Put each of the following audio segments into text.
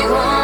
you want.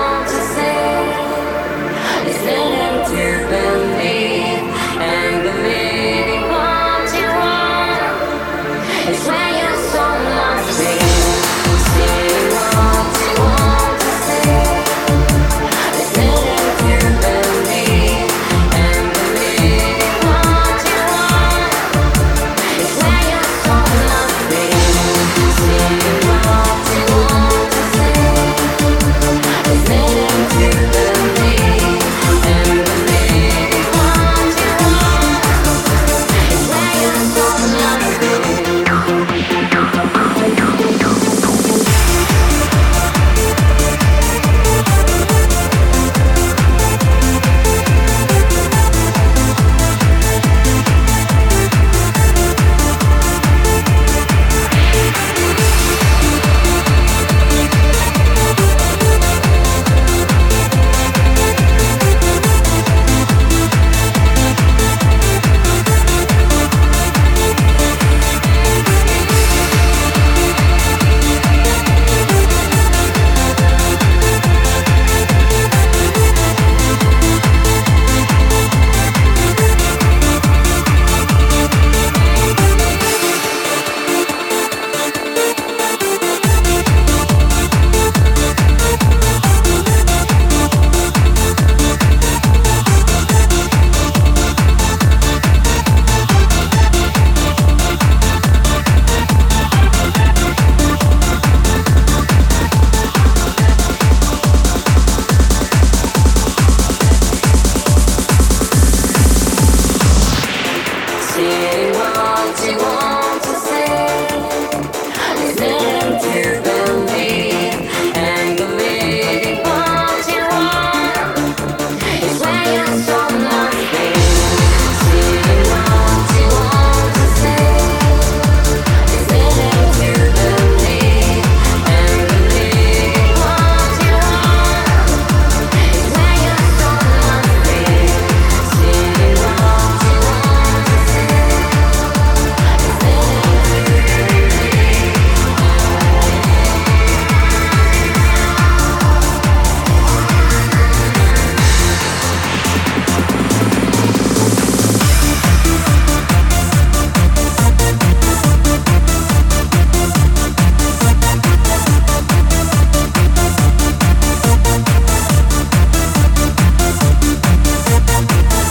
忘记我。